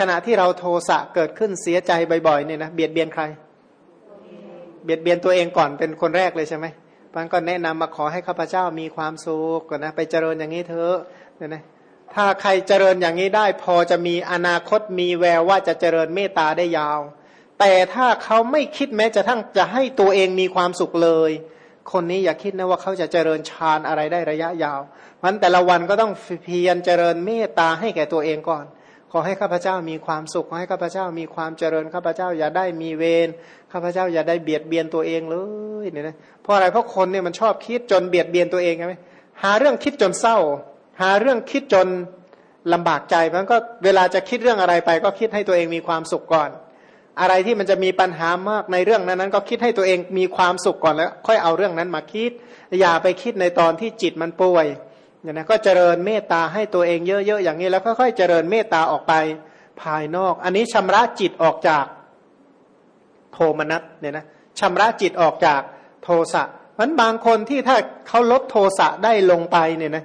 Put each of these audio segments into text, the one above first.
ขณะที่เราโทสะเกิดขึ้นเสียใจบ่อยๆเนี่ยนะเบียดเบียนใคร เบียดเบียนตัวเองก่อนเป็นคนแรกเลยใช่ไหมพันก็แนะนำมาขอให้ข้าพเจ้ามีความสุขก่อนนะไปเจริญอย่างนี้เถอะเนี่ยนะถ้าใครเจริญอย่างนี้ได้ พอจะมีอนาคตมีแววว่าจะเจริญเมตตาได้ยาว แต่ถ้าเขาไม่คิดแม้จะทั้งจะให้ตัวเองมีความสุขเลย คนนี้อย่าคิดนะว่าเขาจะเจริญฌานอะไรได้ระยะยาวมันแต่ละวันก็ต้องเพียรเจริญเมตตาให้แก่ตัวเองก่อน ขอให้ข้าพเจ้ามีความสุขขอให้ข้าพเจ้ามีความเจริญข้าพเจ้าอย่าได้มีเวรข้าพเจ้าอย่าได้เบียดเบียนตัวเองเลยเนี่ยนะเพราะอะไรเพราะคนเนี่ยมันชอบคิดจนเบียดเบียนตัวเองใช่ไหมหาเรื่องคิดจนเศร้า หาเรื่องคิดจนลำบากใจมันก็เวลาจะคิดเรื่องอะไรไป ก็คิดให้ตัวเองมีความสุขก่อน อะไรที่มันจะมีปัญหามากในเรื่องนั้นนั้นก็คิดให้ตัวเองมีความสุขก่อนแล้ว ค่อยเอาเรื่องนั้นมาคิด อย่าไปคิดในตอนที่จิตมันป่วย เนี่ยนะก็เจริญเมตตาให้ตัวเองเยอะๆอย่างนี้แล้วค่อยๆเจริญเมตตาออกไปภายนอก อันนี้ชำระจิตออกจากโทมนัสเนี่ยนะชำระจิตออกจากโทสะมันบางคนที่ถ้าเขาลดโทสะได้ลงไปเนี่ยนะ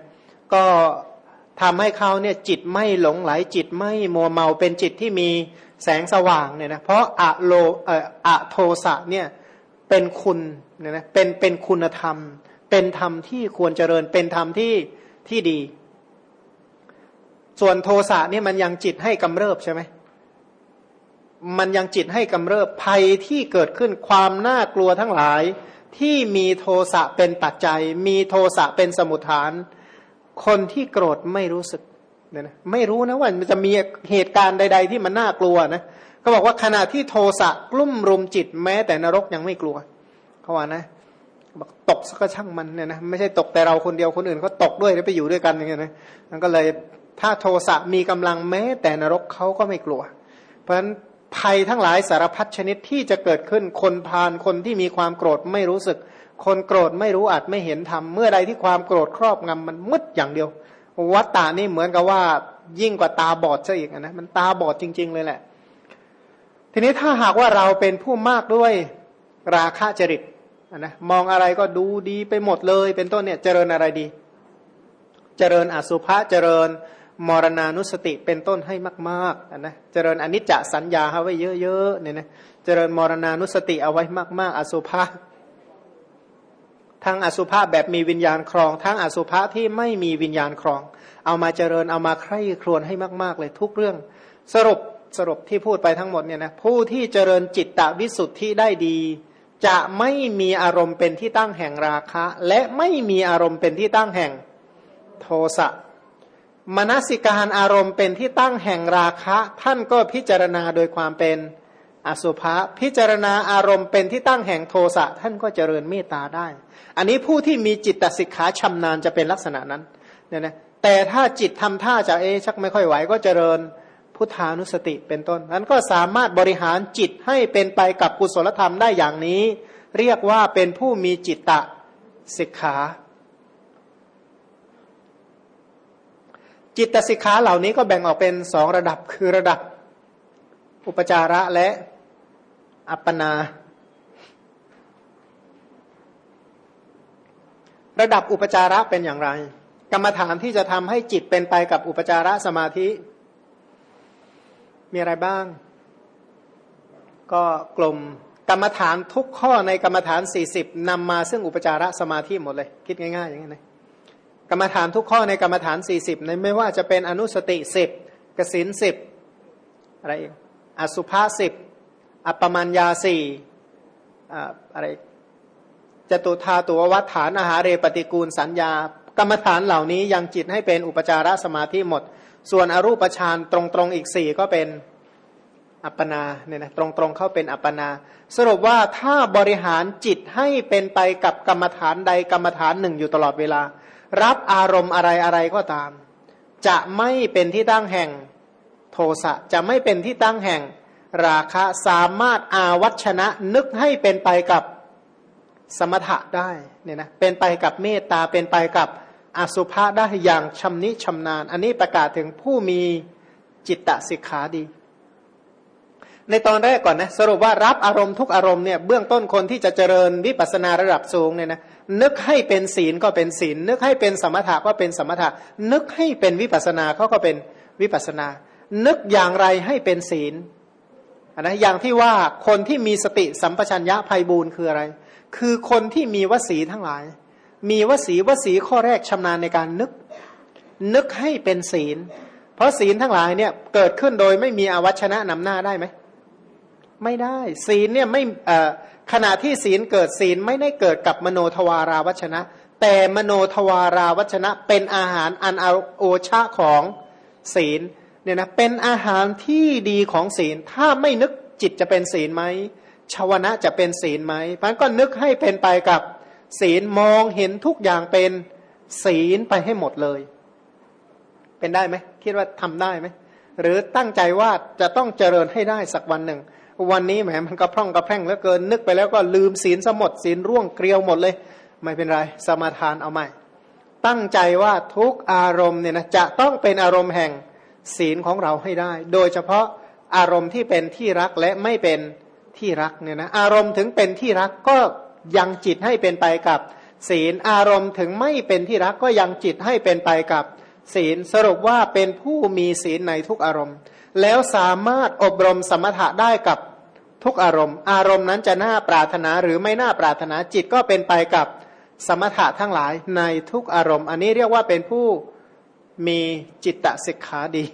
ก็ทำให้เขาเนี่ยจิตไม่หลงไหลจิตไม่มัวเมาเป็นจิตที่มีแสงสว่างเนี่ยนะเพราะอะโลเอ่ออะโทสะเนี่ยเป็นคุณเนี่ยนะเป็นเป็นคุณธรรม เป็นธรรมที่ควรเจริญเป็นธรรมที่ ที่ดี ส่วนโทสะนี่มันยังจิตให้กำเริบใช่ไหมมันยังจิตให้กำเริบภัยที่เกิดขึ้นความน่ากลัวทั้งหลาย ที่มีโทสะเป็นปัจจัย มีโทสะเป็นสมุทฐาน คนที่โกรธไม่รู้สึกเนี่ยนะไม่รู้นะว่ามันจะมีเหตุการณ์ใด ๆ ที่มันน่ากลัวนะเขาบอกว่าขณะที่โทสะกลุ่มรุมจิตแม้แต่นรกยังไม่กลัวเขาว่านะ บอกตกสักช่างมันเนี่ยนะไม่ใช่ตกแต่เราคนเดียวคนอื่นเขาตกด้วยแล้วไปอยู่ด้วยกันอย่างเงี้ยนะมันก็เลยถ้าโทสะมีกำลังแม้ แต่นรกเขาก็ไม่กลัว เพราะฉะนั้นภัยทั้งหลายสารพัดชนิดที่จะเกิดขึ้นคนพานคนที่มีความโกรธไม่รู้สึก คนโกรธไม่รู้อาจไม่เห็นธรรมเมื่อใดที่ความโกรธครอบงำมันมืดอย่างเดียว วัตตานี่เหมือนกับว่ายิ่งกว่าตาบอดซะอีกนะมันตาบอดจริง ๆ เลยแหละ ทีนี้ถ้าหากว่าเราเป็นผู้มากด้วยราคะจริต นะมองอะไรก็ดูดีไปหมดเลย เป็นต้นเนี่ยเจริญอะไรดี เจริญอสุภะเจริญมรณานุสติเป็นต้นให้มากๆนะเจริญอนิจจสัญญาเอาไว้เยอะๆเนี่ยนะเจริญมรณานุสติเอาไว้มาก ๆ อสุภะทั้งอสุภะแบบมีวิญญาณครอง ทั้งอสุภะที่ไม่มีวิญญาณครอง เอามาเจริญเอามาใคร่ครวญให้มาก ๆ เลยทุกเรื่อง สรุปสรุปที่พูดไปทั้งหมดเนี่ยนะผู้ที่เจริญจิตตวิสุทธิได้ดี จะไม่มีอารมณ์เป็นที่ตั้งแห่งราคะ และไม่มีอารมณ์เป็นที่ตั้งแห่งโทสะมนสิการอารมณ์เป็นที่ตั้งแห่งราคะ ท่านก็พิจารณาโดยความเป็นอสุภะพิจารณาอารมณ์เป็นที่ตั้งแห่งโทสะท่านก็เจริญเมตตาได้ อันนี้ผู้ที่มีจิตตสิกขาชำนาญจะเป็นลักษณะนั้นเนี่ยนะแต่ถ้าจิตทำท่าจะเอชักไม่ค่อยไหวก็เจริญ พุทธานุสติเป็นต้น นั้นก็สามารถบริหารจิตให้เป็นไปกับกุศลธรรมได้อย่างนี้ เรียกว่าเป็นผู้มีจิตตะสิกขาจิตสิกขาเหล่านี้ก็แบ่งออกเป็นสองระดับคือระดับ อุปจาระและอัปปนา ระดับอุปจาระเป็นอย่างไร กรรมฐานที่จะทำให้จิตเป็นไปกับอุปจาระสมาธิ มีอะไรบ้าง ก็กลุ่มกรรมฐานทุกข้อในกรรมฐาน 40นำมาซึ่งอุปจาระสมาธิหมดเลย คิดง่ายๆอย่างนี้นะกรรมฐานทุกข้อในกรรมฐานสี่สิบในไม่ว่าจะเป็นอนุสติสิบกสินสิบอะไรอีกอสุภาสิบอัปปมัญญาสี่อะไรจตุธาตัววัฏฐานอาหารเรปฏิกูลสัญญากรรมฐานเหล่านี้ยังจิตให้เป็นอุปจารสมาธิหมด ส่วนอรูปฌานตรงๆอีกสี่ก็เป็นอัปปนาเนี่ยนะตรงๆเข้าเป็นอัปปนา สรุปว่าถ้าบริหารจิตให้เป็นไปกับกรรมฐานใดกรรมฐานหนึ่งอยู่ตลอดเวลา รับอารมณ์อะไรอะไรก็ตาม จะไม่เป็นที่ตั้งแห่งโทสะจะไม่เป็นที่ตั้งแห่งราคะสามารถอาวัชนะนึกให้เป็นไปกับสมถะได้เนี่ยนะเป็นไปกับเมตตาเป็นไปกับ อสุภะได้อย่างชำนิชำนาญ อันนี้ประกาศถึงผู้มีจิตตสิกขาดี ในตอนแรกก่อนนะสรุปว่ารับอารมณ์ทุกอารมณ์เนี่ยเบื้องต้นคนที่จะเจริญวิปัสสนาระดับสูงเนี่ยนะนึกให้เป็นศีลก็เป็นศีลนึกให้เป็นสมถะก็เป็นสมถะ นึกให้เป็นวิปัสนาเขาก็เป็นวิปัสนา นึกอย่างไรให้เป็นศีลนนะอย่างที่ว่าคนที่มีสติสัมปชัญญะภัยบูรณ์คืออะไร คือคนที่มีวสีทั้งหลาย มีวสีวสีข้อแรกชำนาญในการนึก นึกให้เป็นศีล เพราะศีลทั้งหลายเนี่ยเกิดขึ้นโดยไม่มีอวัชนะนำหน้าได้ไหมไม่ได้ ศีลเนี่ยไม่ขณะที่ศีลเกิดศีลไม่ได้เกิดกับมโนทวาราวัชนะ แต่มโนทวาราวัชนะ เป็นอาหารอันโอชะของศีลเนี่ยนะเป็นอาหารที่ดีของศีล ถ้าไม่นึกจิตจะเป็นศีลไหมชาวนะจะเป็นศีลไหมพันก็นึกให้เป็นไปกับ ศีลมองเห็นทุกอย่างเป็นศีลไปให้หมดเลย เป็นได้ไหมคิดว่าทำได้ไหมหรือตั้งใจว่าจะต้องเจริญให้ได้สักวันหนึ่ง วันนี้แหมมันก็พร่องกระแพร่งเหลือเกินนึกไปแล้วก็ลืมศีลสมดศีลร่วงเกลียวหมดเลย ไม่เป็นไร สมาทานเอาใหม่ ตั้งใจว่าทุกอารมณ์เนี่ยนะจะต้องเป็นอารมณ์แห่งศีลของเราให้ได้ โดยเฉพาะอารมณ์ที่เป็นที่รักและไม่เป็นที่รักเนี่ยนะอารมณ์ถึงเป็นที่รักก็ ยังจิตให้เป็นไปกับศีลอารมณ์ถึงไม่เป็นที่รักก็ยังจิตให้เป็นไปกับศีลสรุปว่าเป็นผู้มีศีลในทุกอารมณ์ แล้วสามารถอบรมสมถะได้กับทุกอารมณ์ อารมณ์นั้นจะน่าปรารถนาหรือไม่น่าปรารถนาจิตก็เป็นไปกับสมถะทั้งหลายในทุกอารมณ์ อันนี้เรียกว่าเป็นผู้มีจิตตสิกขาดี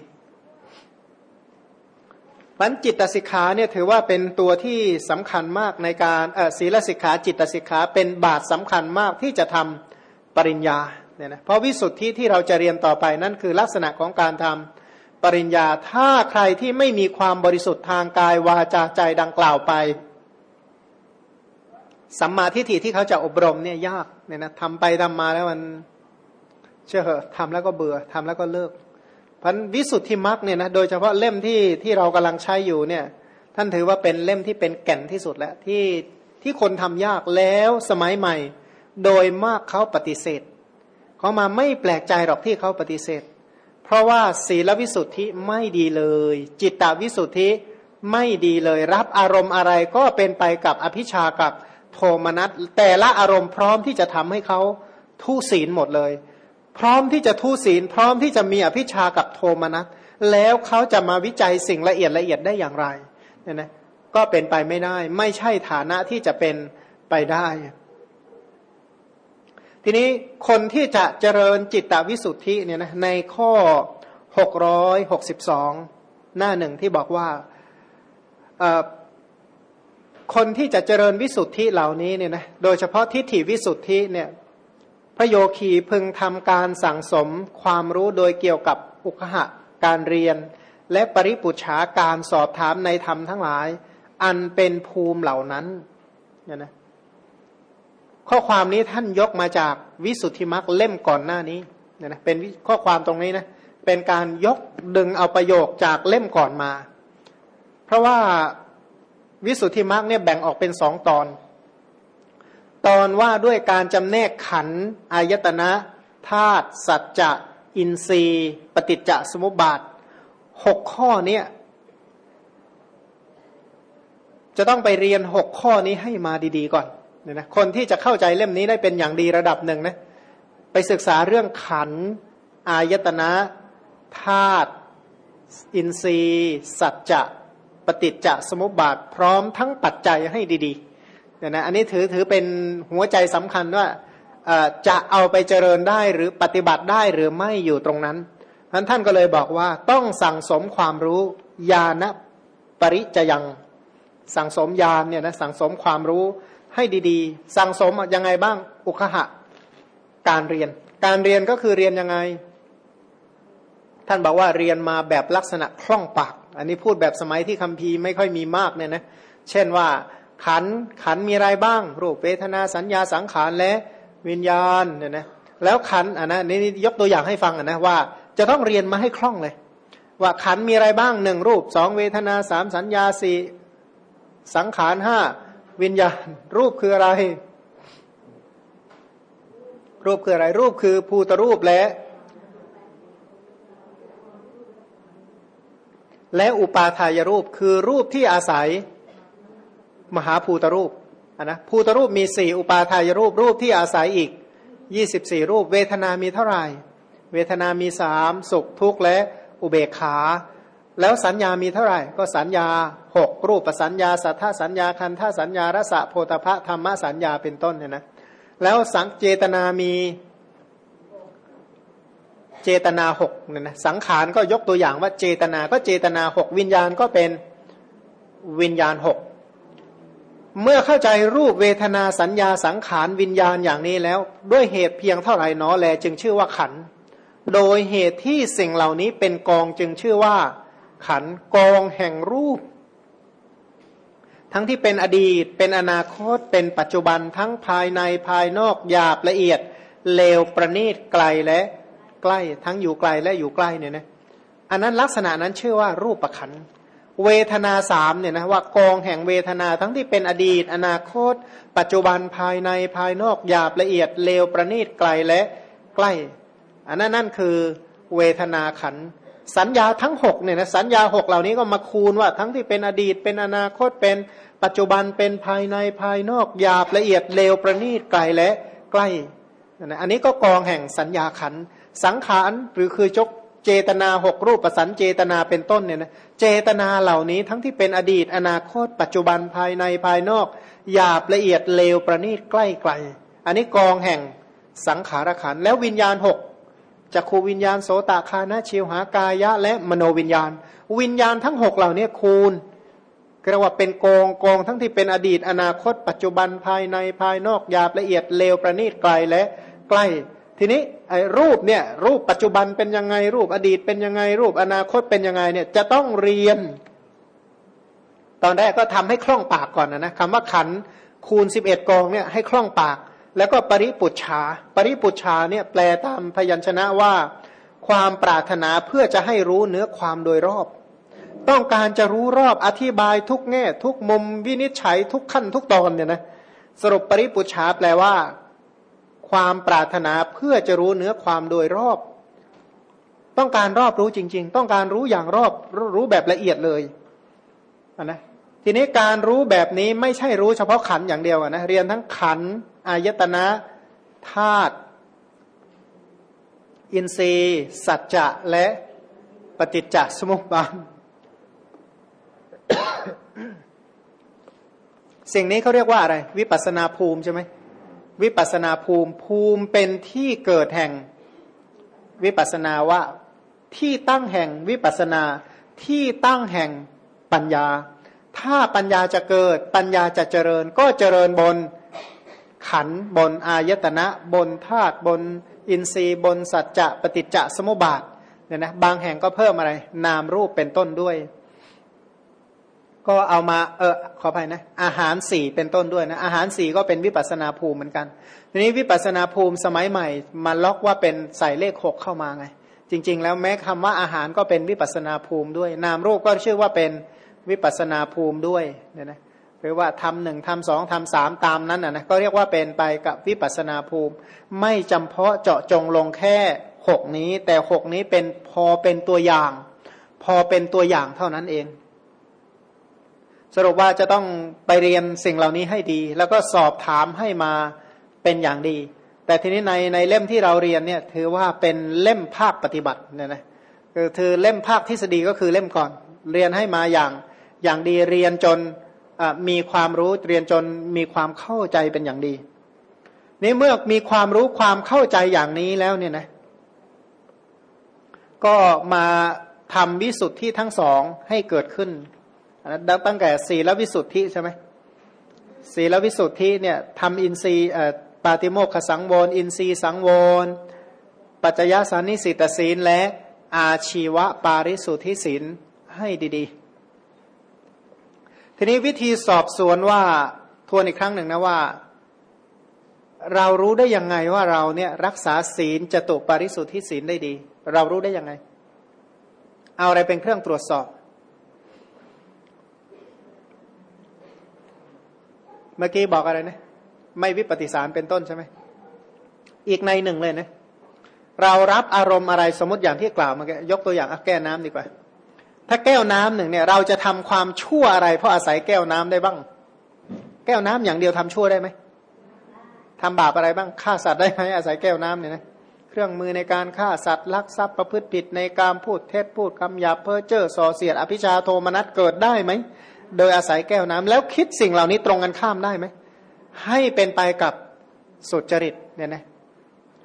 ปัญจิตสิกขาเนี่ยถือว่าเป็นตัวที่สำคัญมากในการศีลสิกขาจิตสิกขาเป็นบาทสำคัญมากที่จะทำปริญญาเนี่ยนะเพราะวิสุทธิที่เราจะเรียนต่อไปนั่นคือลักษณะของการทำปริญญาถ้าใครที่ไม่มีความบริสุทธิ์ทางกายวาจาใจดังกล่าวไป สัมมาทิฏฐิที่เขาจะอบรมเนี่ยยากเนี่ยนะทำไปทำมาแล้วมัน เชื่อเหอะทำแล้วก็เบื่อทำแล้วก็เลิก พันวิสุทธิมรรคเนี่ยนะโดยเฉพาะเล่มที่ที่เรากำลังใช้อยู่เนี่ยท่านถือว่าเป็นเล่มที่เป็นแก่นที่สุดแล้วที่ที่คนทำยากแล้วสมัยใหม่ โดยมากเขาปฏิเสธเขามาไม่แปลกใจหรอกที่เขาปฏิเสธ เพราะว่าศีลวิสุทธิไม่ดีเลย จิตตวิสุทธิไม่ดีเลย รับอารมณ์อะไรก็เป็นไปกับอภิชากับโทมนัสแต่ละอารมณ์พร้อมที่จะทำให้เขาทุศีลหมดเลย พร้อมที่จะทุศีล พร้อมที่จะมีอภิชากับโทมนัสแล้วเขาจะมาวิจัยสิ่งละเอียดละเอียดได้อย่างไรเนี่ยนะก็เป็นไปไม่ได้ ไม่ใช่ฐานะที่จะเป็นไปได้ ทีนี้คนที่จะเจริญจิตตวิสุทธิเนี่ยนะในข้อหกร้อยหกสิบสองหน้าหนึ่งที่บอกว่าคนที่จะเจริญวิสุทธิเหล่านี้เนี่ยนะโดยเฉพาะทิฏฐิวิสุทธิเนี่ย ระโยคีพึงทำการสั่งสมความรู้โดยเกี่ยวกับอุคหะการเรียน และปริปุชาการสอบถามในธรรมทั้งหลาย อันเป็นภูมิเหล่านั้นเนี่ยนะข้อความนี้ท่านยกมาจากวิสุทธิมรรคเล่มก่อนหน้านี้เนี่ยนะเป็นข้อความตรงนี้นะเป็นการยกดึงเอาประโยคจากเล่มก่อนมา เพราะว่าวิสุทธิมรรคเนี่ยแบ่งออกเป็นสองตอน ตอนว่าด้วยการจำแนกขันอายตนะธาตุสัจจะ อินทรีย์ ปฏิจจสมุปบาทหกข้อนี้จะต้องไปเรียนหกข้อนี้ให้มาดีๆก่อนเนี่ยนะคนที่จะเข้าใจเล่มนี้ได้เป็นอย่างดีระดับหนึ่งนะไปศึกษาเรื่องขันอายตนะธาตุอินทรีย์ สัจจะ ปฏิจจสมุปบาท พร้อมทั้งปัจจัยให้ดีๆ เนี่ยนะอันนี้ถือถือเป็นหัวใจสำคัญว่าจะเอาไปเจริญได้หรือปฏิบัติได้หรือไม่อยู่ตรงนั้นท่านท่านก็เลยบอกว่าต้องสั่งสมความรู้ญาณปริจยังสั่งสมญาณเนี่ยนะสั่งสมความรู้ให้ดีๆ สั่งสมยังไงบ้างอุคหะการเรียน การเรียนก็คือเรียนยังไง ท่านบอกว่าเรียนมาแบบลักษณะคล่องปาก อันนี้พูดแบบสมัยที่คัมภีร์ไม่ค่อยมีมากเนี่ยนะ เช่นว่า ขันขันมีอะไรบ้าง รูปเวทนาสัญญาสังขารและวิญญาณเนี่ยนะแล้วขันอะนะนี่ยกตัวอย่างให้ฟังอะนะว่า จะต้องเรียนมาให้คล่องเลย ว่าขันมีอะไรบ้างหนึ่งรูปสองเวทนาสามสัญญาสี่สังขารห้าวิญญาณ รูปคืออะไร รูปคืออะไร รูปคือภูตรูปและ และอุปาทายรูปคือรูปที่อาศัย มหาภูตรูปนะภูตรูปมีสี่อุปาทายรูปรูปที่อาศัยอีกยี่สิบสี่รูป เวทนามีเท่าไหร่ เวทนามีสามสุขทุกข์และอุเบกขา แล้วสัญญามีเท่าไหร่ ก็สัญญาหกรูปสัญญาสัทธสัญญาคันธสัญญารสะโพธพะธรรมสัญญาเป็นต้นเนี่ยนะแล้วสังเจตนามีเจตนาหกเนี่ยนะสังขารก็ยกตัวอย่างว่าเจตนาก็เจตนาหกวิญญาณก็เป็นวิญญาณหก เมื่อเข้าใจรูปเวทนาสัญญาสังขารวิญญาณอย่างนี้แล้ว ด้วยเหตุเพียงเท่าไหร่นอแลจึงชื่อว่าขัน โดยเหตุที่สิ่งเหล่านี้เป็นกองจึงชื่อว่า ขันกองแห่งรูป ทั้งที่เป็นอดีตเป็นอนาคตเป็นปัจจุบันทั้งภายในภายนอกหยาบละเอียดเลวประณีตไกลและใกล้ทั้งอยู่ไกลและอยู่ใกล้เนี่ยนะอันนั้นลักษณะนั้นชื่อว่ารูปประขัน เวทนาสามเนี่ยนะว่ากองแห่งเวทนาทั้งที่เป็นอดีต อนาคต ปัจจุบันภายในภายนอกหยาบละเอียดเลวประณีตไกลและใกล้ อันนั้นนั่นคือเวทนาขันสัญญาทั้งหกเนี่ยนะสัญญาหกเหล่านี้ก็มาคูณว่าทั้งที่เป็นอดีตเป็นอนาคตเป็นปัจจุบันเป็นภายในภายนอกหยาบละเอียดเลวประณีตไกลและใกล้อันนี้ก็กองแห่งสัญญาขันสังขารหรือคือจกเจตนาหกรูปประสันเจตนาเป็นต้นเนี่ยนะ เจตนาเหล่านี้ทั้งที่เป็นอดีตอนาคต ปัจจุบันภายในภายนอกหยาบละเอียดเลวประณีตใกล้ไกล อันนี้กองแห่งสังขารขันแล้ววิญญาณหกจักขูวิญญาณโสตคานะชิวหากายะ และมโนวิญญาณ วิญญาณทั้งหกเหล่านี้คูณเรียกว่าเป็นกองกองทั้งที่เป็นอดีตอนาคต ปัจจุบันภายในภายนอกหยาบละเอียดเลวประณีตไกลและใกล้ ทีนี้ไอ้รูปเนี่ยรูปปัจจุบันเป็นยังไงรูปอดีตเป็นยังไงรูปอนาคตเป็นยังไงเนี่ยจะต้องเรียน ตอนแรกก็ทำให้คล่องปากก่อนนะนะคำว่าขันคูณสิบเอ็ดกองเนี่ยให้คล่องปาก แล้วก็ปริปุชาปริปุชาเนี่ยแปลตามพยัญชนะว่า ความปรารถนาเพื่อจะให้รู้เนื้อความโดยรอบ ต้องการจะรู้รอบอธิบายทุกแง่ ทุกมุมวินิจฉัยทุกขั้นทุกตอนเนี่ยนะสรุปปริปุชาแปลว่า ความปรารถนาเพื่อจะรู้เนื้อความโดยรอบ ต้องการรอบรู้จริง ๆ ต้องการรู้อย่างรอบรู้แบบละเอียดเลยนะทีนี้การรู้แบบนี้ไม่ใช่รู้เฉพาะขันอย่างเดียวนะเรียนทั้งขันอายตนะธาตุอินทรีย์ สัจจะและปฏิจจสมุปบาทสิ่งนี้เขาเรียกว่าอะไร วิปัสนาภูมิใช่ไหม วิปัสนาภูมิภูมิเป็นที่เกิดแห่งวิปัสนาว่าที่ตั้งแห่งวิปัสนาที่ตั้งแห่งปัญญา ถ้าปัญญาจะเกิดปัญญาจะเจริญ ก็เจริญบนขันบนอายตนะบนธาตุบนอินทรีย์บนสัจจะปฏิจจสมุปบาทเนี่ยนะบางแห่งก็เพิ่มอะไร นามรูปเป็นต้นด้วย ก็เอามาเออขออภัยนะ อาหารสี่เป็นต้นด้วยนะ อาหารสี่ก็เป็นวิปัสนาภูมิเหมือนกัน ทีนี้วิปัสนาภูมิสมัยใหม่ มาล็อกว่าเป็นใส่เลขหกเข้ามาไง จริง ๆ แล้วแม้คำว่าอาหารก็เป็นวิปัสนาภูมิด้วย นามรูปก็ชื่อว่าเป็นวิปัสนาภูมิด้วยเนี่ยนะหรือว่าทำหนึ่งทำสองทำสามตามนั้นนะก็เรียกว่าเป็นไปกับวิปัสนาภูมิ ไม่จำเพาะเจาะจงลงแค่หกนี้ แต่หกนี้เป็นพอเป็นตัวอย่าง พอเป็นตัวอย่างเท่านั้นเอง สรุปว่าจะต้องไปเรียนสิ่งเหล่านี้ให้ดี แล้วก็สอบถามให้มาเป็นอย่างดี แต่ทีนี้ในในเล่มที่เราเรียนเนี่ยถือว่าเป็นเล่มภาคปฏิบัติเนี่ยนะคือถือเล่มภาคทฤษฎีก็คือเล่มก่อน เรียนให้มาอย่างอย่างดีเรียนจนมีความรู้เรียนจนมีความเข้าใจเป็นอย่างดีนี่เมื่อมีความรู้ความเข้าใจอย่างนี้แล้วเนี่ยนะก็มาทำวิสุทธิทั้งสองให้เกิดขึ้น ตั้งแต่สีลวิสุทธิใช่ไหมสีลวิสุทธิเนี่ยทำอินทรีย์ปาติโมกขสังวรอินทรีย์สังวรปัจจยสานิสิตศีลและอาชีวะปาริสุทธิศีลให้ดีๆ ทีนี้วิธีสอบสวนว่าทวนอีกครั้งหนึ่งนะว่า เรารู้ได้ยังไงว่าเราเนี่ยรักษาศีลจตุปาริสุทธิศีลได้ดี เรารู้ได้ยังไง เอาอะไรเป็นเครื่องตรวจสอบ มื่อกี้บอกอะไรนะ ไม่วิปฏิสารเป็นต้นใช่ไหมอีกในหนึ่งเลยนะ เรารับอารมณ์อะไรสมมติอย่างที่กล่าวมายกตัวอย่างแก้น้ำดีกว่า ถ้าแก้วน้ำหนึ่งเนี่ย เราจะทำความชั่วอะไร เพราะอาศัยแก้วน้ำได้บ้าง แก้วน้ำอย่างเดียวทำชั่วได้ไหมทำบาปอะไรบ้างฆ่าสัตว์ได้ไหมอาศัยแก้วน้ำเนี่ยนะเครื่องมือในการฆ่าสัตว์ลักทรัพย์ประพฤติผิดในการพูดเท็จพูดคำหยาบเพ้อเจ้อส่อเสียดอภิชาโทมนัสเกิดได้ไหม โดยอาศัยแก้วน้ำแล้วคิดสิ่งเหล่านี้ตรงกันข้ามได้ไหมให้เป็นไปกับสุจริตเนี่ยนะ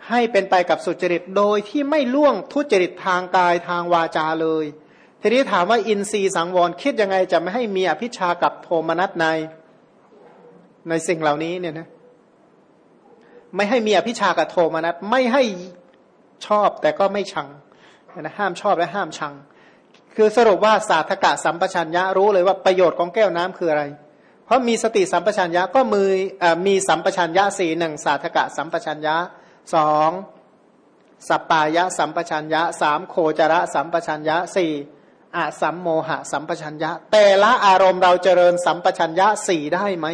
ให้เป็นไปกับสุจริตโดยที่ไม่ล่วงทุจริตทางกายทางวาจาเลย ทีนี้ถามว่าอินทรีย์สังวรคิดยังไงจะไม่ให้มีอภิชากับโทมนัสในในสิ่งเหล่านี้เนี่ยนะไม่ให้มีอภิชากับโทมนัสไม่ให้ชอบแต่ก็ไม่ชังนะห้ามชอบและห้ามชัง คือสรุปว่าสาธกะสัมปชัญญะรู้เลยว่าประโยชน์ของแก้วน้ำคืออะไร เพราะมีสติสัมปชัญญะก็มือมีสัมปชัญญะสี่หนึ่งสาธกะสัมปชัญญะสองสัปปายะสัมปชัญญะสามโคจระสัมปชัญญะสี่อะสัมโมหะสัมปชัญญะ แต่ละอารมณ์เราเจริญสัมปชัญญะสี่ได้ไหม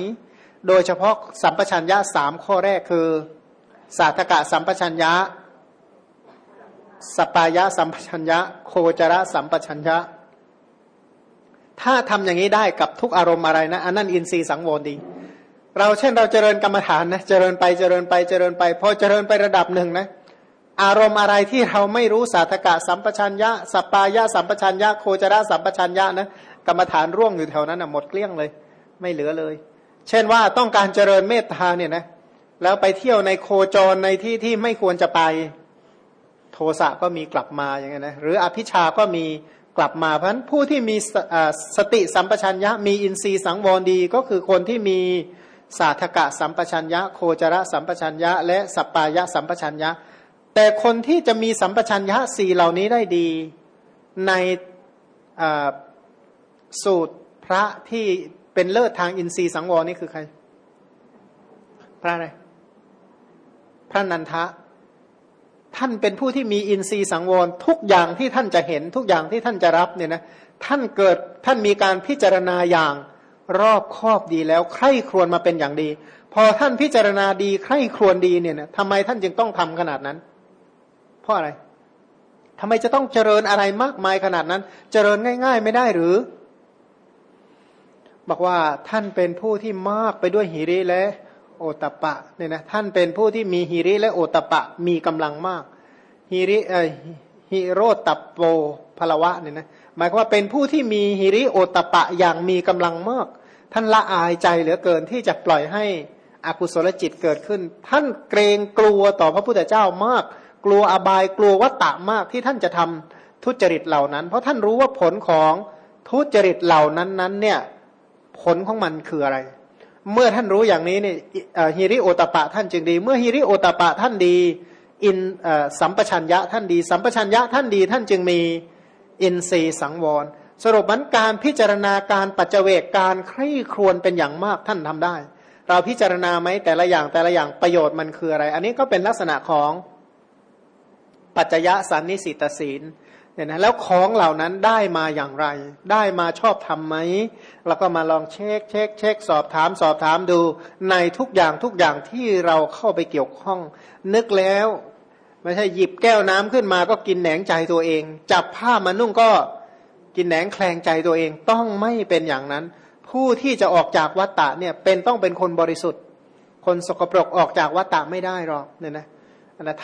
โดยเฉพาะสัมปชัญญะสามข้อแรกคือ สาธกะสัมปชัญญะ สปายะสัมปชัญญะ โคจระสัมปชัญญะ ถ้าทำอย่างนี้ได้กับทุกอารมณ์อะไรนะอันนั้นอินทรีย์สังวรดี เราเช่นเราเจริญกรรมฐานนะเจริญไปเจริญไปเจริญไปพอเจริญไประดับหนึ่งนะอารมณ์อะไรที่เราไม่รู้สาธกะสัมปชัญญะสปายะสัมปชัญญะโคจระสัมปชัญญะนะกรรมฐานร่วงอยู่แถวนั้นนะหมดเกลี้ยงเลย ไม่เหลือเลย เช่นว่าต้องการเจริญเมตตาเนี่ยนะแล้วไปเที่ยวในโคจรในที่ที่ไม่ควรจะไป โทสะก็มีกลับมาอย่างเงี้ยนะหรืออภิชาก็มีกลับมา เพราะฉะนั้นผู้ที่มีสติสัมปชัญญะมีอินทรีย์สังวรดีก็คือคนที่มีสาธกะสัมปชัญญะ โคจรสัมปชัญญะ และสัปปายะสัมปชัญญะ แต่คนที่จะมีสัมปชัญญะสี่เหล่านี้ได้ดีในสูตรพระที่เป็นเลิศทางอินทรีย์สังวรนี่คือใคร พระอะไร พระนันทะ ท่านเป็นผู้ที่มีอินทรีย์สังวรทุกอย่างที่ท่านจะเห็นทุกอย่างที่ท่านจะรับเนี่ยนะท่านเกิดท่านมีการพิจารณาอย่างรอบคอบดีแล้วใคร่ครวญมาเป็นอย่างดี พอท่านพิจารณาดีใคร่ครวญดีเนี่ยนะทำไมท่านจึงต้องทำขนาดนั้น เพราะอะไรทำไมจะต้องเจริญอะไรมากมายขนาดนั้น เจริญง่าย ๆ ไม่ได้หรือ บอกว่าท่านเป็นผู้ที่มากไปด้วยหิริและ โอตปะเนี่ยนะท่านเป็นผู้ที่มีฮิริและโอตปะมีกำลังมากฮิริเอฮิโรตัปโปพลวะเนี่ยนะหมายความว่าเป็นผู้ที่มีฮิริโอตปะอย่างมีกำลังมาก ท่านละอายใจเหลือเกินที่จะปล่อยให้อกุศลจิตเกิดขึ้น ท่านเกรงกลัวต่อพระพุทธเจ้ามาก กลัวอบายกลัววัตตะมากที่ท่านจะทำทุจริตเหล่านั้น เพราะท่านรู้ว่าผลของทุจริตเหล่านั้นนั้นเนี่ยผลของมันคืออะไร เมื่อท่านรู้อย่างนี้เนี่ยฮิริโอตปะท่านจึงดี เมื่อฮิริโอตปะท่านดี อินสัมปชัญญะท่านดี สัมปชัญญะท่านดี ท่านจึงมีอินทรีย์สังวร สรุปมันการพิจารณาการปัจเจกการใคร่ครวญเป็นอย่างมากท่านทำได้ เราพิจารณาไหมแต่ละอย่างแต่ละอย่างประโยชน์มันคืออะไร อันนี้ก็เป็นลักษณะของปัจจยสันนิสิตศีล เนี่ยนะแล้วของเหล่านั้นได้มาอย่างไร ได้มาชอบทำไหมเราก็มาลองเช็คเช็คเช็คสอบถามสอบถามดู ในทุกอย่างทุกอย่างที่เราเข้าไปเกี่ยวข้อง นึกแล้วไม่ใช่หยิบแก้วน้ำขึ้นมาก็กินแหนงใจตัวเอง จับผ้ามานุ่งก็กินแหนงแคลงใจตัวเองต้องไม่เป็นอย่างนั้น ผู้ที่จะออกจากวัตตะเนี่ยเป็นต้องเป็นคนบริสุทธิ์ คนสกปรกออกจากวัตตะไม่ได้หรอกเนี่ยนะ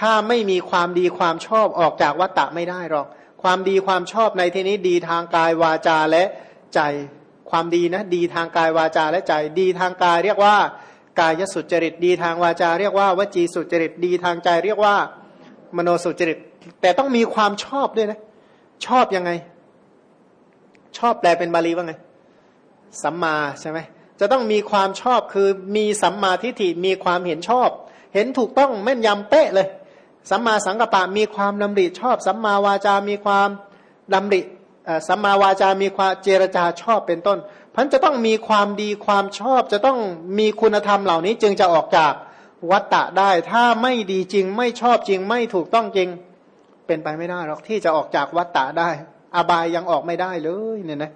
ถ้าไม่มีความดีความชอบออกจากวัตตะไม่ได้หรอก ความดีความชอบในที่นี้ดีทางกายวาจาและใจ ความดีนะดีทางกายวาจาและใจ ดีทางกายเรียกว่ากายสุจริต ดีทางวาจา เรียกว่าวจีสุจริต ดีทางใจเรียกว่ามโนสุจริต แต่ต้องมีความชอบด้วยนะ ชอบยังไง ชอบแปลเป็นบาลีว่าไง สัมมาใช่ไหมจะต้องมีความชอบคือมีสัมมาทิฏฐิมีความเห็นชอบ เห็นถูกต้องแม่นยำเป๊ะเลย สัมมาสังกปะมีความดำริชอบ สัมมาวาจา มีความดำริสัมมาวาจา มีความเจรจาชอบเป็นต้นพันจะต้องมีความดีความชอบ จะต้องมีคุณธรรมเหล่านี้จึงจะออกจากวัตตะได้ ถ้าไม่ดีจริง ไม่ชอบจริง ไม่ถูกต้องจริง เป็นไปไม่ได้หรอกที่จะออกจากวัตตะได้ อบายยังออกไม่ได้เลยเนี่ยนะ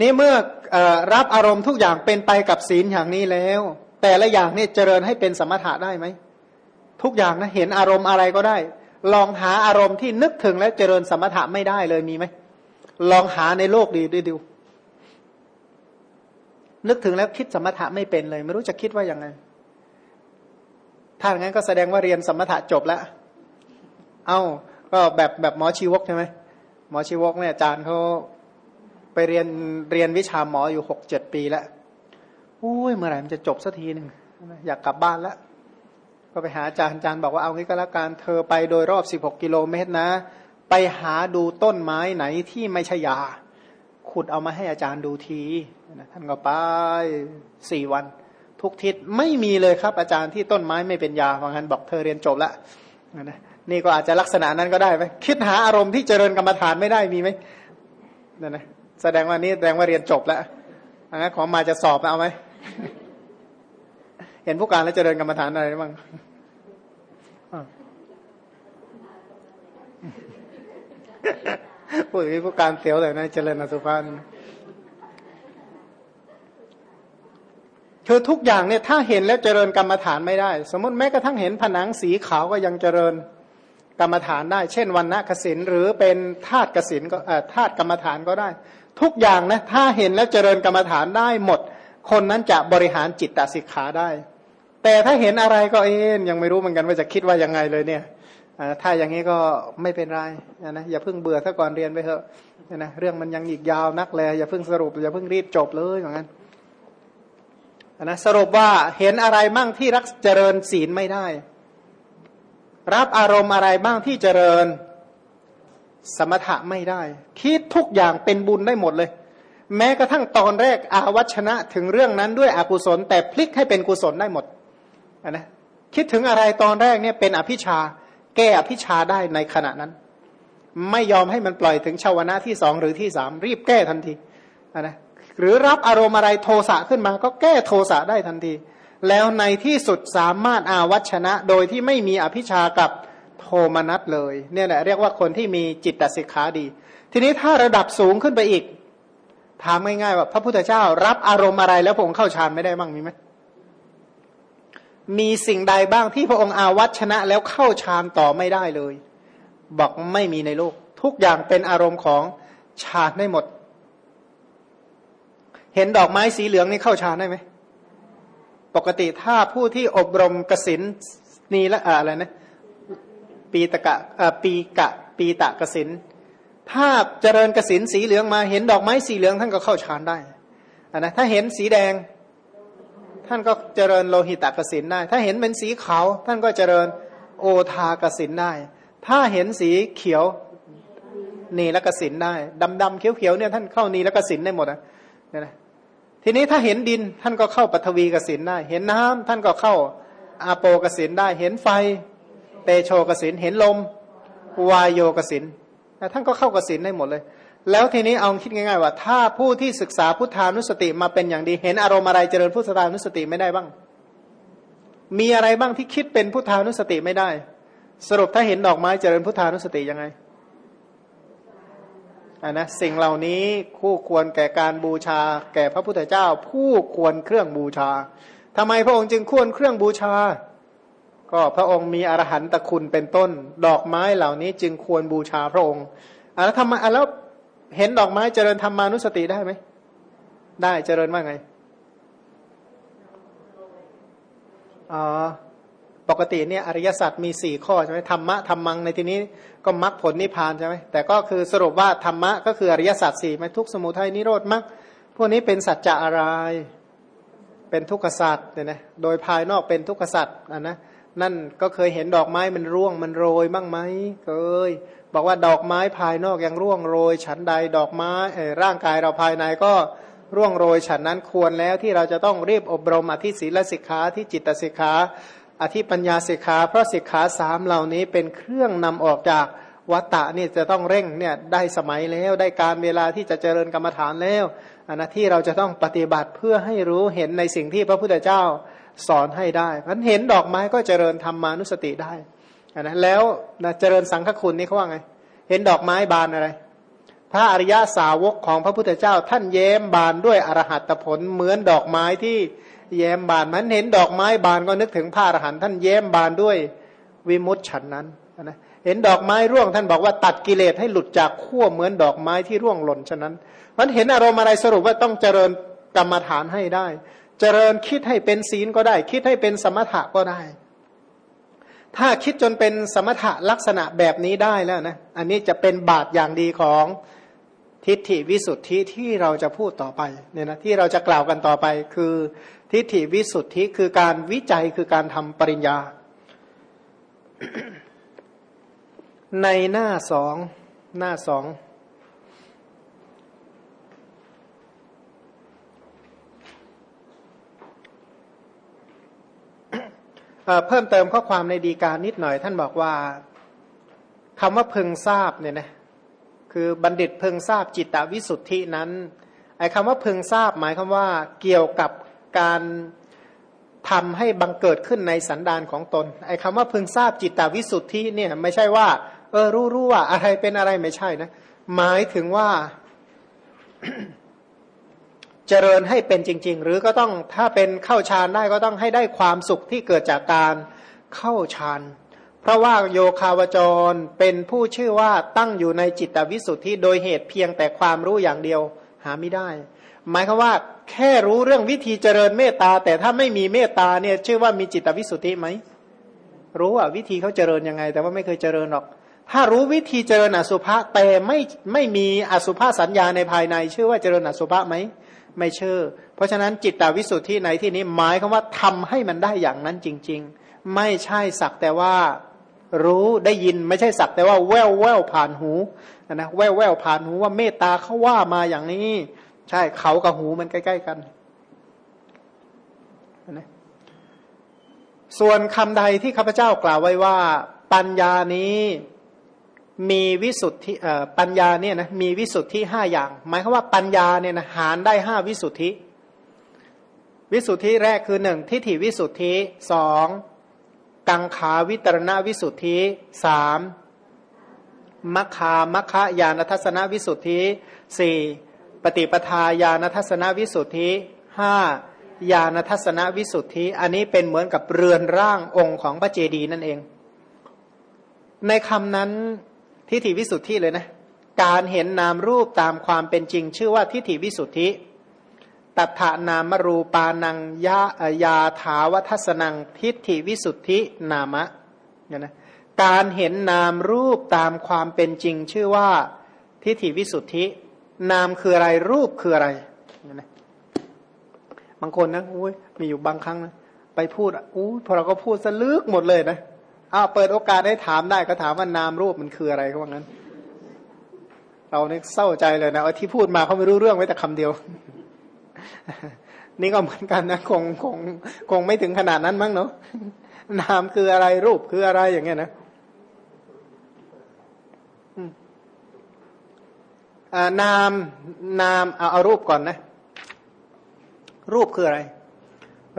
นี่เมื่ออรับอารมณ์ทุกอย่างเป็นไปกับศีลอย่างนี้แล้ว แต่ละอย่างนี่เจริญให้เป็นสมถะได้ไหม ทุกอย่างนะเห็นอารมณ์อะไรก็ได้ ลองหาอารมณ์ที่นึกถึงแล้วเจริญสมถะไม่ได้เลยมีไหมลองหาในโลกดีดูดูนึกถึงแล้วคิดสมถะไม่เป็นเลย ไม่รู้จะคิดว่ายังไง ถ้าอย่างนั้นก็แสดงว่าเรียนสมถะจบแล้ว เอา้า ก็แบบแบบหมอชีวกใช่ไหมหมอชีวกเนี่ยอาจารย์เขาไปเรียนเรียนวิชาหมออยู่หกเจ็ดปีแล้วอุ้ยเมื่อไหร่มันจะจบสักทีหนึ่งอยากกลับบ้านแล้ว ก็ไปหาอาจารย์อาจารย์บอกว่าเอางี้ก็แล้วกันเธอไปโดยรอบสิบหกกิโลเมตรนะ ไปหาดูต้นไม้ไหนที่ไม่ใช่ยา ขุดเอามาให้อาจารย์ดูทีท่านก็ไปสี่วัน ทุกทิศไม่มีเลยครับ อาจารย์ที่ต้นไม้ไม่เป็นยาว่างั้นบอกเธอเรียนจบแล้วนะนี่ก็อาจจะลักษณะนั้นก็ได้ไหมคิดหาอารมณ์ที่เจริญกรรมฐานไม่ได้มีไหมนั่นนะแสดงว่านี่แสดงว่าเรียนจบแล้วอันนั้นของมาจะสอบเอาไหม ห็นผู้การแล้วเจริญกรรมฐานอะไรบ้างพูดถึงผู้การเสียวเลยนะเจริญอสุภาพคือทุกอย่างเนี่ยถ้าเห็นแล้วเจริญกรรมฐานไม่ได้ สมมติแม้กระทั่งเห็นผนังสีขาวก็ยังเจริญกรรมฐานได้ เช่นวันณะกสินหรือเป็นธาตุกสินก็ธาตุกรรมฐานก็ได้ ทุกอย่างนะถ้าเห็นแล้วเจริญกรรมฐานได้หมด คนนั้นจะบริหารจิตตสิกขาได้ แต่ถ้าเห็นอะไรก็เอ็นยังไม่รู้เหมือนกันว่าจะคิดว่ายังไงเลยเนี่ยถ้าอย่างนี้ก็ไม่เป็นไรนะอย่าเพิ่งเบื่อซะก่อนเรียนไปเถอะนะเรื่องมันยังอีกยาวนักเลยอย่าเพิ่งสรุปอย่าเพิ่งรีบจบเลยอย่างนั้นนะสรุปว่าเห็นอะไรบ้างที่รักเจริญศีลไม่ได้ รับอารมณ์อะไรบ้างที่เจริญสมถะไม่ได้ คิดทุกอย่างเป็นบุญได้หมดเลย แม้กระทั่งตอนแรกอาวัชนะถึงเรื่องนั้นด้วยอกุศล แต่พลิกให้เป็นกุศลได้หมด นะคิดถึงอะไรตอนแรกเนี่ยเป็นอภิชา แก้อภิชาได้ในขณะนั้น ไม่ยอมให้มันปล่อยถึงชาวนะที่สองหรือที่สามรีบแก้ทันทีนะหรือรับอารมณ์อะไรโทสะขึ้นมา ก็แก้โทสะได้ทันที แล้วในที่สุดสามารถอาวัชนะ โดยที่ไม่มีอภิชากับโทมนัสเลย เนี่ยแหละเรียกว่าคนที่มีจิตตสิกขาดี ทีนี้ถ้าระดับสูงขึ้นไปอีกถามง่ายๆว่าพระพุทธเจ้ารับอารมณ์อะไรแล้วพระองค์เข้าฌานไม่ได้บ้างมีไหม มีสิ่งใดบ้างที่พระองค์อาวัชนะแล้วเข้าฌานต่อไม่ได้เลย บอกไม่มีในโลก ทุกอย่างเป็นอารมณ์ของฌานได้หมด เห็นดอกไม้สีเหลืองนี่เข้าฌานได้ไหมปกติถ้าผู้ที่อบรมกสินนีละอะไรนะปีตะกะปีกะ ปีตะกสินถ้าเจริญกสินสีเหลืองมาเห็นดอกไม้สีเหลืองท่านก็เข้าฌานได้นะถ้าเห็นสีแดง ท่านก็เจริญโลหิตกสินได้ ถ้าเห็นเป็นสีขาวท่านก็เจริญโอทากสินได้ ถ้าเห็นสีเขียวนีลกสินได้ดำดำเขียวเขียวเนี่ยท่านเข้านีลกสินได้หมดนะเนี่ยนะทีนี้ถ้าเห็นดินท่านก็เข้าปฐวีกสินได้ เห็นน้ำท่านก็เข้าอาโปกสินได้ เห็นไฟ เตโชกสินเห็นลมวายโยกสินท่านก็เข้ากสินได้หมดเลย แล้วทีนี้เอาคิดง่ายๆว่า ถ้าผู้ที่ศึกษาพุทธานุสติมาเป็นอย่างดี เห็นอารมณ์อะไรเจริญพุทธานุสติไม่ได้บ้าง มีอะไรบ้างที่คิดเป็นพุทธานุสติไม่ได้ สรุปถ้าเห็นดอกไม้เจริญพุทธานุสติยังไงอันนะสิ่งเหล่านี้คู่ควรแก่การบูชา แก่พระพุทธเจ้า ผู้ควรเครื่องบูชาทำไมพระองค์จึงควรเครื่องบูชา ก็พระองค์มีอรหันตคุณเป็นต้น ดอกไม้เหล่านี้จึงควรบูชาพระองค์อะแล้วทำไมแล้ว เห็นดอกไม้เจริญธรรมานุสติได้ไหม ได้เจริญว่าไง อ๋อ ปกติเนี่ยอริยสัจมีสี่ข้อใช่ไหมธรรมะธรรมังในที่นี้ก็มรรคผลนิพพานใช่ไหมแต่ก็คือสรุปว่าธรรมะก็คืออริยสัจสี่ไหมทุกสมุทัยนิโรธมรรคพวกนี้เป็นสัจจะอะไร เป็นทุกขสัจเนี่ยนะ โดยภายนอกเป็นทุกขสัจอะนะ นั่นก็เคยเห็นดอกไม้มันร่วงมันโรยบ้างไหมเคยบอกว่าดอกไม้ภายนอกยังร่วงโรย ฉันใดดอกไม้ร่างกายเราภายในก็ร่วงโรยฉันนั้นควรแล้วที่เราจะต้องรีบอบรมอธิศีลสิกขาที่จิตสิกขาอธิปัญญาสิกขาเพราะสิกขาสามเหล่านี้เป็นเครื่องนำออกจากวัตตะนี่จะต้องเร่งเนี่ยได้สมัยแล้วได้การเวลาที่จะเจริญกรรมฐานแล้วอันนะที่เราจะต้องปฏิบัติเพื่อให้รู้เห็นในสิ่งที่พระพุทธเจ้า สอนให้ได้เพราะเห็นดอกไม้ก็เจริญธรรมานุสติได้นะแล้วนะเจริญสังฆคุณนี่เขาว่าไง เห็นดอกไม้บานอะไร พระอริยาสาวกของพระพุทธเจ้า ท่านเย้มบานด้วยอรหัตผลเหมือนดอกไม้ที่แย้มบานมันเห็นดอกไม้บานก็นึกถึงพระอรหันต์ท่านแย้มบานด้วยวิมุตฉันนั้นนะเห็นดอกไม้ร่วงท่านบอกว่าตัดกิเลสให้หลุดจากขั้วเหมือนดอกไม้ที่ร่วงหล่นฉะนั้นมันเห็นอารมณ์อะไรสรุปว่าต้องเจริญกรรมฐานให้ได้ เจริญคิดให้เป็นศีลก็ได้ คิดให้เป็นสมถะก็ได้ ถ้าคิดจนเป็นสมถะลักษณะแบบนี้ได้แล้วนะ อันนี้จะเป็นบาตอย่างดีของทิฏฐิวิสุทธิที่เราจะพูดต่อไปเนี่ยนะที่เราจะกล่าวกันต่อไปคือทิฏฐิวิสุทธิคือการวิจัยคือการทำปริญญา ในหน้าสองหน้าสอง เพิ่มเติมข้อความในดีการนิดหน่อย ท่านบอกว่าคำว่าพึงทราบเนี่ยนะคือบัณฑิตพึงทราบจิตตวิสุทธินั้นไอ้คำว่าพึงทราบหมายคำว่าเกี่ยวกับการทำให้บังเกิดขึ้นในสันดานของตน ไอ้คำว่าพึงทราบจิตตวิสุทธิเนี่ยไม่ใช่ว่า เออรู้รู้ว่าอะไรเป็นอะไรไม่ใช่นะ หมายถึงว่า เจริญให้เป็นจริง ๆ หรือก็ต้องถ้าเป็นเข้าฌานได้ก็ต้องให้ได้ความสุขที่เกิดจากการเข้าฌานเพราะว่าโยคาวจรเป็นผู้ชื่อว่าตั้งอยู่ในจิตวิสุทธิโดยเหตุเพียงแต่ความรู้อย่างเดียวหาไม่ได้ หมายคือว่า แค่รู้เรื่องวิธีเจริญเมตตา แต่ถ้าไม่มีเมตตาเนี่ยชื่อว่ามีจิตวิสุทธิไหมรู้ว่าวิธีเขาเจริญยังไง แต่ว่าไม่เคยเจริญหรอก ถ้ารู้วิธีเจริญอสุภะแต่ไม่ไม่มีอสุภะสัญญาในภายใน ชื่อว่าเจริญอสุภะไหม ไม่เชื่อ เพราะฉะนั้นจิตตวิสุทธิในที่นี้หมายคำว่าทำให้มันได้อย่างนั้นจริง ๆ ไม่ใช่สักแต่ว่ารู้ได้ยินไม่ใช่สักแต่ว่าแววแววผ่านหูนะแววแววผ่านหูว่าเมตตาเขาว่ามาอย่างนี้ ใช่เขากับหูมันใกล้ ๆ กันนะส่วนคำใดที่ข้าพเจ้ากล่าวไว้ว่า ปัญญานี้ มีวิสุทธิปัญญาเนี่ยนะมีวิสุทธิห้าอย่าง หมายความว่าปัญญาเนี่ยนะหารได้ห้าวิสุทธิ วิสุทธิแรกคือหนึ่งทิฏฐิวิสุทธิสองกังขาวิตรณวิสุทธิสามมัคคามัคคายานทัศนวิสุทธิสี่ปฏิปทาญาณทัศนวิสุทธิห้าญาณทัศนวิสุทธิ อันนี้เป็นเหมือนกับเรือนร่างองค์ของพระเจดีย์นั่นเอง ในคำนั้น ทิฏฐิวิสุทธิเลยนะ การเห็นนามรูปตามความเป็นจริง ชื่อว่าทิฏฐิวิสุทธิตัถานามรูปานังยายาถาวัทสนังทิฏฐิวิสุทธินามะเนี่ยนะการเห็นนามรูปตามความเป็นจริง ชื่อว่าทิฏฐิวิสุทธิ นามคืออะไรรูปคืออะไรเนี่ยนะบางคนนะอุ้ยมีอยู่บางครั้งนะไปพูดอู้พอเราก็พูดสลึกหมดเลยนะ อ้าวเปิดโอกาสให้ถามได้ก็ถามว่านามรูปมันคืออะไรก็ว่างั้น เราเนี่ยเศร้าใจเลยนะที่พูดมาเขาไม่รู้เรื่องไว้แต่คำเดียว นี่ก็เหมือนกันนะคงคงคงไม่ถึงขนาดนั้นมั้งเนาะนามคืออะไรรูปคืออะไรอย่างเงี้ยนะนามนามเอาเอารูปก่อนนะ รูปคืออะไร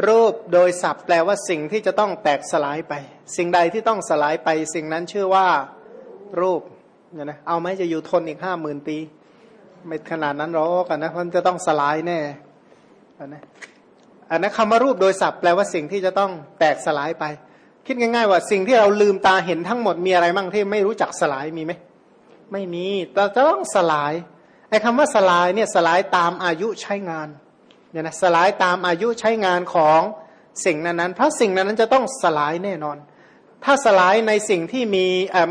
รูปโดยศัพท์แปลว่าสิ่งที่จะต้องแตกสลายไป สิ่งใดที่ต้องสลายไป สิ่งนั้นชื่อว่ารูปเนี่ยนะเอาไหมจะอยู่ทนอีกห้าหมื่นปีไม่ขนาดนั้นหรอกนะมันจะต้องสลายแน่อันนะอันนั้นคำว่ารูปโดยศัพท์แปลว่าสิ่งที่จะต้องแตกสลายไป คิดง่าย ๆ ว่าสิ่งที่เราลืมตาเห็นทั้งหมดมีอะไรบ้างที่ไม่รู้จักสลายมีไหมไม่มีแต่จะต้องสลายไอ้คำว่าสลายเนี่ยสลายตามอายุใช้งาน เนี่ยนะสลายตามอายุใช้งานของสิ่งนั้นๆ เพราะสิ่งนั้นจะต้องสลายแน่นอน ถ้าสลายในสิ่งที่มี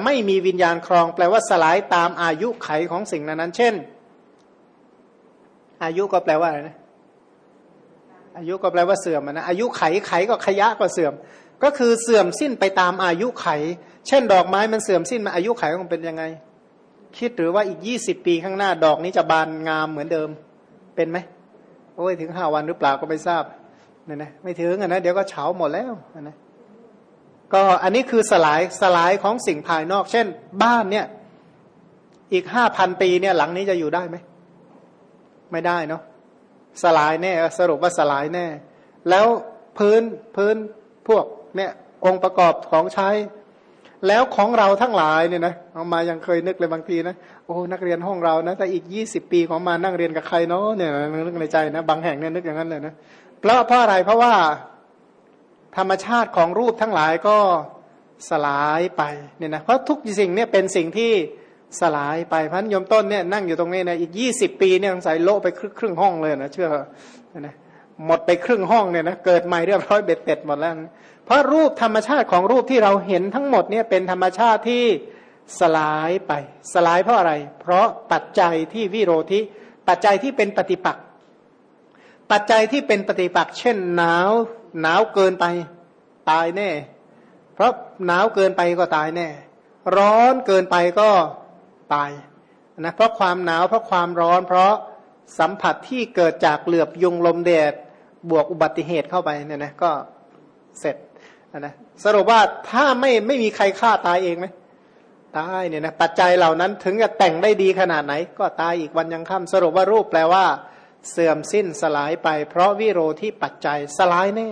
ไม่มีวิญญาณครอง แปลว่าสลายตามอายุไขของสิ่งนั้นๆ เช่น อายุก็แปลว่าอะไรนะอายุก็แปลว่าเสื่อมนะอายุไขไขก็ขยะก็เสื่อม ก็คือเสื่อมสิ้นไปตามอายุไข เช่น ดอกไม้มันเสื่อมสิ้นมาอายุไขของเป็นยังไง คิดหรือว่าอีกยี่สิบปีข้างหน้าดอกนี้จะบานงามเหมือนเดิมเป็นไหม อ้ยถึงห้าวันหรือเปล่าก็ไม่ทราบเนี่ยนะไม่ถึงอะนะเดี๋ยวก็เฉาหมดแล้วนะก็อันนี้คือสลายสลายของสิ่งภายนอก เช่น บ้านเนี่ย อีกห้าพันปีเนี่ย หลังนี้จะอยู่ได้ไหมไม่ได้เนาะสลายแน่สรุปว่าสลายแน่ แล้วพื้นพื้นพวกเนี่ยองค์ประกอบของใช้ แล้วของเราทั้งหลายเนี่ยนะเอามายังเคยนึกเลยบางทีนะ อ้นักเรียนห้องเรานะแต่อีกยี่สิบปีของมานั่งเรียนกับใครเนาะเนี่ยนึกในใจนะบางแห่งเนี่ยนึกอย่างนั้นเลยนะเพราะเพราะอะไรเพราะว่าธรรมชาติของรูปทั้งหลายก็สลายไปเนี่ยนะเพราะทุกสิ่งเนี่ยเป็นสิ่งที่สลายไปพันยมต้นเนี่ยนั่งอยู่ตรงนี้นะอีกยี่สิบปีเนี่ยสงสัยโลไปครึ่งห้องเลยนะเชื่อนะหมดไปครึ่งห้องเนี่ยนะเกิดใหม่เรียบร้อยเบ็ดเสร็จหมดแล้ว เพราะรูปธรรมชาติของรูปที่เราเห็นทั้งหมดเนี่ยเป็นธรรมชาติที่ สลายไป สลายเพราะอะไร เพราะปัจจัยที่วิโรธิปัจจัยที่เป็นปฏิปักษ์ปัจจัยที่เป็นปฏิปักษ์เช่นหนาวหนาวเกินไปตายแน่ เพราะหนาวเกินไปก็ตายแน่ ร้อนเกินไปก็ตายนะเพราะความหนาวเพราะความร้อน เพราะสัมผัสที่เกิดจากเหลือบยุงลมแดดบวกอุบัติเหตุเข้าไปเนี่ยนะก็เสร็จนะสรุปว่าถ้าไม่ไม่มีใครฆ่าตายเองไหม ตายเนี่ยนะปัจจัยเหล่านั้นถึงจะแต่งได้ดีขนาดไหน ก็ตายอีกวันยังค่ำสรุปว่ารูปแปลว่า เสื่อมสิ้นสลายไป เพราะวิโรธที่ปัจจัยสลายแน่